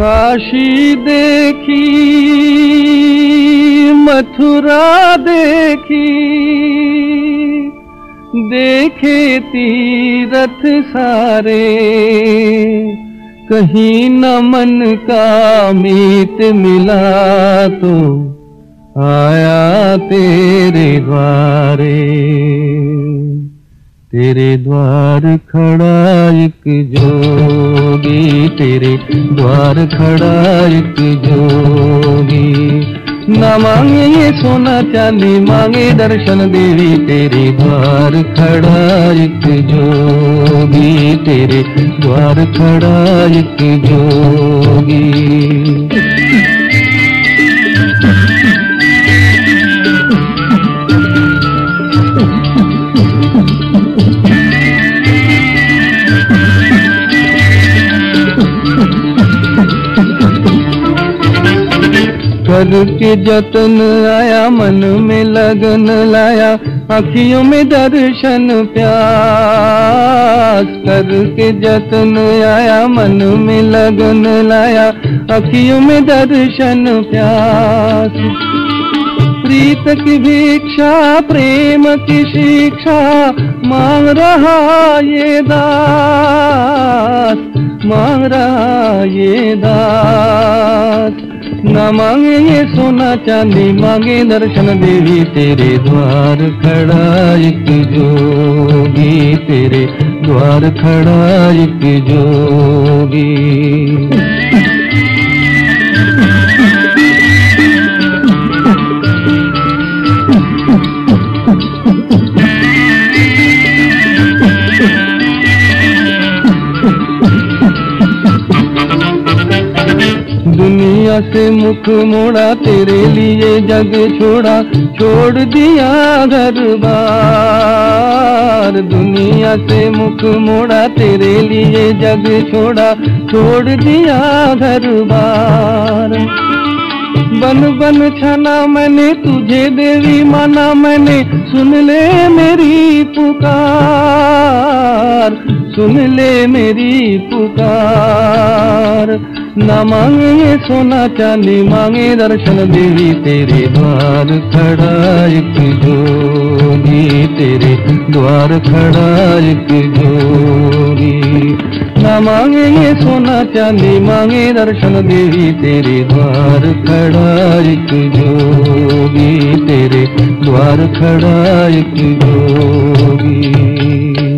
काशी देखी, मथुरा देखी। देखे तीरथ सारे, कहीं न मन का मीत मिला तो आया तेरे द्वारे। तेरे द्वार खड़ा एक जोगी, तेरे द्वार खड़ा एक जोगी। न मांगे ये सोना, चांदी मांगे दर्शन देवी, तेरे द्वार खड़ा एक जोगी, तेरे द्वार खड़ा एक जोगी। करके जतन आया, मन में लगन लाया अखियों में दर्शन प्यास करके जतन आया, मन में लगन लाया अखियों में दर्शन प्यास। प्रीत की भिक्षा, प्रेम की शिक्षा, मांग रहा ये दास, मांग रहा ये दास। न मांगे ये सोना चांदी, मांगे दर्शन देवी, तेरे द्वार खड़ा एक जोगी, तेरे द्वार खड़ा एक जोगी। दुनिया से मुख मोड़ा, तेरे लिए जग छोड़ा, छोड़ दिया घर बार दुनिया से मुख मोड़ा, तेरे लिए जग छोड़ा, छोड़ दिया घर बार बन बन छाना मैंने, तुझे देवी माना मैंने, सुन ले मेरी पुकार, सुन ले मेरी पुकार। न मांगे ये सोना चांदी मांगे दर्शन देवी तेरे द्वार खड़ा एक जोगी तेरे द्वार खड़ा एक जोगी न मांगे ये सोना चांदी मांगे दर्शन देवी तेरे द्वार खड़ा एक जोगी तेरे द्वार खड़ा एक जोगी